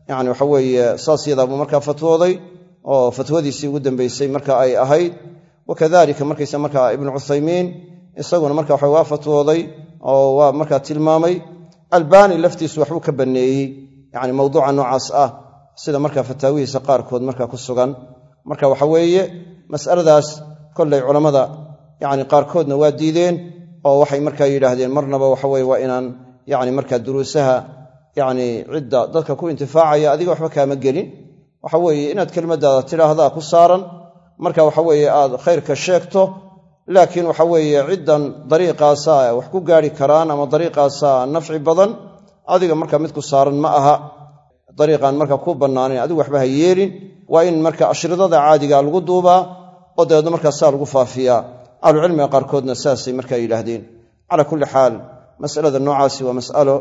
S1: yani waxa weeye saas yadaabuu markaa fatwooday oo fatwadiisii ugu dambaysay marka ay ahayd. Wakadalika markaysa markaa ibnu cuthaymiin isaguna marka waa fatwooday oo waa markaa tilmaamay albani laftiisu waxbuu ka banneeyey yani mawduuca noocaas ah sida marka fataawihiisa qaarkood marka ku sugan. Marka waxa weeye mas'aladaas kollay culammada yani qaarkoodna waa diideen oo waxay markaa yidhaahdeen marnaba waxaweye waa inaan yani marka duruusaha yacni cidda dadka ku intifaacaya adiga waxba kaama gelin. Waxa weeye inaad kelimadaada tidhaahdaa ku saaran. Marka waxa weeye aad khayrka sheegto laakiin waxa weeye ciddan dariiqaasaa wax ku gaari karaan ama dariiqaasaa nafci badan adiga marka mid ku saaran ma aha. Dariiqaan marka ku bannaanayn adigu waxba ha yeelin. Waa in marka ashridada caadiga lagu duubaa oo dabeedna markaa saa lagu faafiyaa. Ahlucilmiga qaarkoodna saasay markaa yidhaahdeen. Calaa kulli xaal masalada noocaasi waa mas'alo.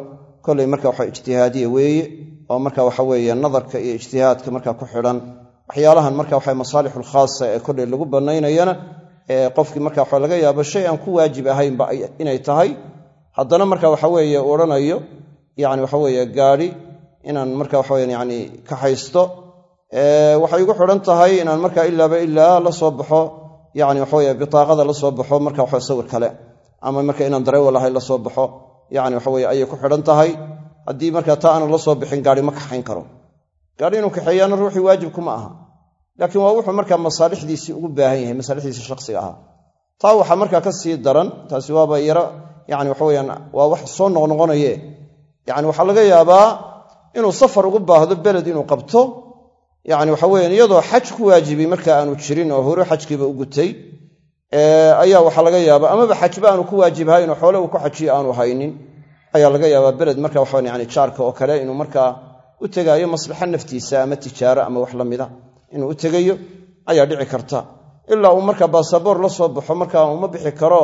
S1: Kolay marka waxa ijtihaadiya weeye oo marka waxa weeye nadarka iyo ijtihaadka marka ku xidhan. Waxyaalahan marka waxa masaalixu lkhaasa ee kollay lagu bannaynayana qofkii marka waxa laga yaabo shay aan ku waajib ahaynba inay tahay. Haddana marka waxa weeye uu odhanayo yani waxa weeye gaadhi inaan marka waxaweyan yani ka haysto waxay igu xidhan tahay inaan marka ilaaba ilaa la soo baxo yani waxaweye bitaaqada la soo baxo marka waxa sawir kale ama marka inaan dareewal ahay la soo baxo yani waxaweye ayay ku xidhan tahay. Haddii markaa taa aanu la soo bixin gaari ma kaxayn karo. Gaari inuu kaxeeyaana ruuxii waajibkuma aha laakiin waa wuxuu markaa masaalixdiisii ugu baahan yahay masaalixdiisii shakhsiga ahaa. Taa waxaa markaa ka daran taasi waaba yaro yani waxaweyaan waa wax soo noqnoqonaye yani waxaa laga yaabaa inuu safar ugu baahdo beled inuu qabto. Yani waxa weyan iyadoo xaj ku waajibay marka aanu jirin oo hore xajkiiba u gutay ayaa waxaa laga yaabaa amaba xajba aanu ku waajibhayn oo xoole uu ku xajiyo aanu haynin. Ayaa laga yaabaa beled marka waxa yani jaarka oo kale inuu markaa u tegaayo maslaxa naftiisa ama tijaaro ama wax lamida inuu u tegayo ayaa dhici karta. Ilaa uu markaa baasaboor la soo baxo markaa uma bixi karo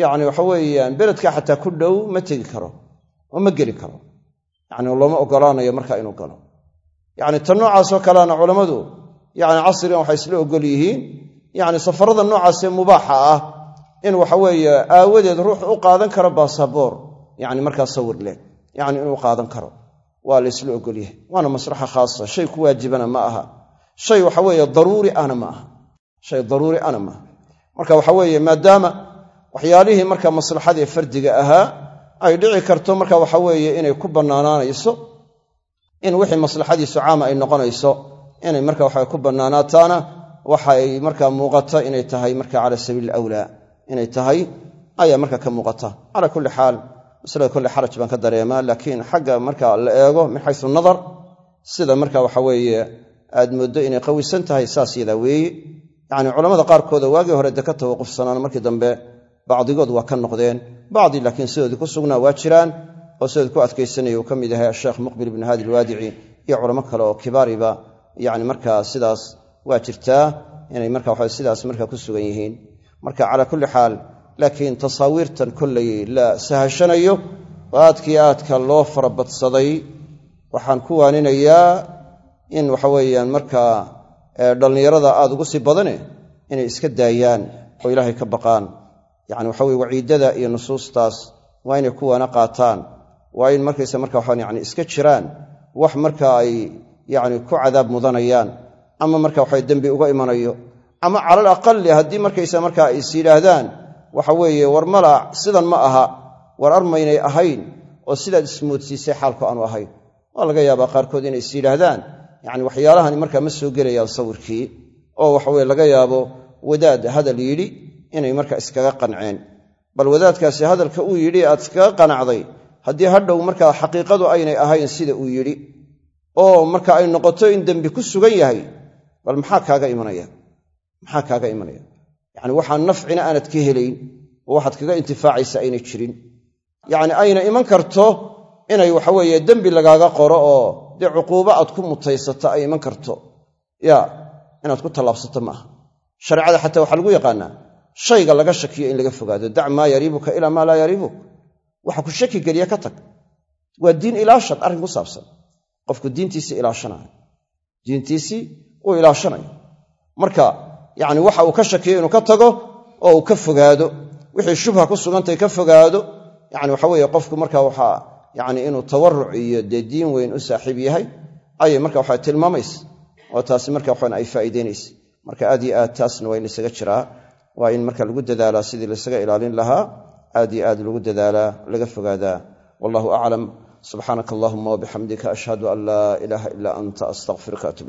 S1: yani waxa weeyaan beledka xataa ku dhow ma tegi karo oo ma geli karo. Yani looma ogolaanayo marka inuu galo. Yani ta noocaasoo kalena culammadu yani casrigan waxay isla ogol yihiin yani safarada noocaasee mubaaxa ah in waxaweeye aawadeed ruux u qaadan karo baasaboor yani markaa sawir leh yani inuu qaadan karo. Waa la ysla ogolyahay waana maslaxa khaasa shay ku waajibana ma aha shay waxaweeye daruuri ana ma aha. Shay daruuri ana maaha marka waxa weeye maadaama waxyaalihii marka maslaxadii fardiga ahaa ay dhici karto marka waxa weeye inay ku bannaanaanayso in wixii maslaxadiisu caama ay noqonayso inay marka waxa ku bannaanaataana waxay marka muuqata inay tahay marka cala sabiili awlaa. Inay tahay ayaa marka ka muuqata. Cala kulli xaal masalada kolle xaraj baan ka dareemaa laakiin xagga marka la eego min xaysu nadar sida marka waxa weeye aad mooddo inay qawisan tahay saas yadaa weeye yacni culamada qaarkooda waagii hore dee ka tawaqufsanaan markii dambe bacdigood waa ka noqdeen. Bacdi laakiin sidoodii ku sugnaa waa jiraan oo sidoodii ku adkaysanaya uu ka mid yahay asheekh muqbil ibni haadi alwaadici iyo culamo kale oo kibaariba. Yani markaa sidaas waa jirtaa inay marka waxa sidaas marka ku sugan yihiin. Marka calaa kulli xaal laakiin tasaawiirtan kollay la sahashanayo aadkii aadka loo farabadsaday waxaan ku waaninayaa in waxa weeyaan markaa dhallinyarada aada ugu sii badane inay iska daayaan oo ilaahay ka baqaan. Yani waxa weye waciidada iyo nusuustaas waa inay kuwaana qaataan. Waa in markaysa marka waxaan yani iska jiraan wax marka ay yani ku cadaab mudanayaan ama marka waxa dembi uga imanayo ama calal aqali haddii markaysa marka is yidhaahdaan waxa weeye war mala sidan ma aha. War armaynay ahayn oo sidaad ismoodsiisay xaalku aanu ahayn. Waa laga yaabaa qaarkood inay is yidhaahdaan yani waxyaalahani markaa ma soo gelayaan sawirkii oo waxaweye laga yaabo wadaad hadal yidhi inay marka iskaga qanceen. Bal wadaadkaasi hadalka uu yidhi aad iskaga qanacday haddii hadhow markaa xaqiiqadu aynay ahayn sida uu yidhi oo marka ay noqoto in dembi ku sugan yahay bal maxaa kaaga imanaya? Maxaa kaaga imanaya? Yacni waxaa nafcina aanad ka helayn oo waxaad kaga intifaacaysa aynay jirin. Yacni ayna iman karto inay waxaweeye dembi lagaaga qoro oo dee cuquubo aad ku mutaysata ay iman karto. Ya inaad ku tallaabsato ma aha. Shareecada xataa waxaa lagu yaqaanaa shayga laga shakiyo in laga fogaado. Dac maa yariibuka ilaa maa laa yariibuk. Waxa ku shaki geliya ka tag. Waa diin ilaashad arrin ku saabsan. Qofku diintiisii ilaashanayo. Diintiisii uu ilaashanayo. Marka yacni waxa uu ka shakiyo inuu ka tago oo uu ka fogaado. Wixii shubha ku sugantay ka fogaado. Yani waxa weeye qofku marka waxaa yani inuu tawaruc iyo dee diin weyn u saaxiib yahay. Ayay marka waxa tilmaamaysa oo taasi marka waxaan ay faa'iidaynaysa. Marka aad iyo aad taasna waa in laysaga jiraa waa in marka lagu dadaalaa sidii laysaga ilaalin lahaa aad iyo aad lagu dadaalaa laga fogaadaa. Wallahu aclam subxaanaka allahuma wabixamdika ashhadu an laa ilaaha ilaa anta astaqfiruka atub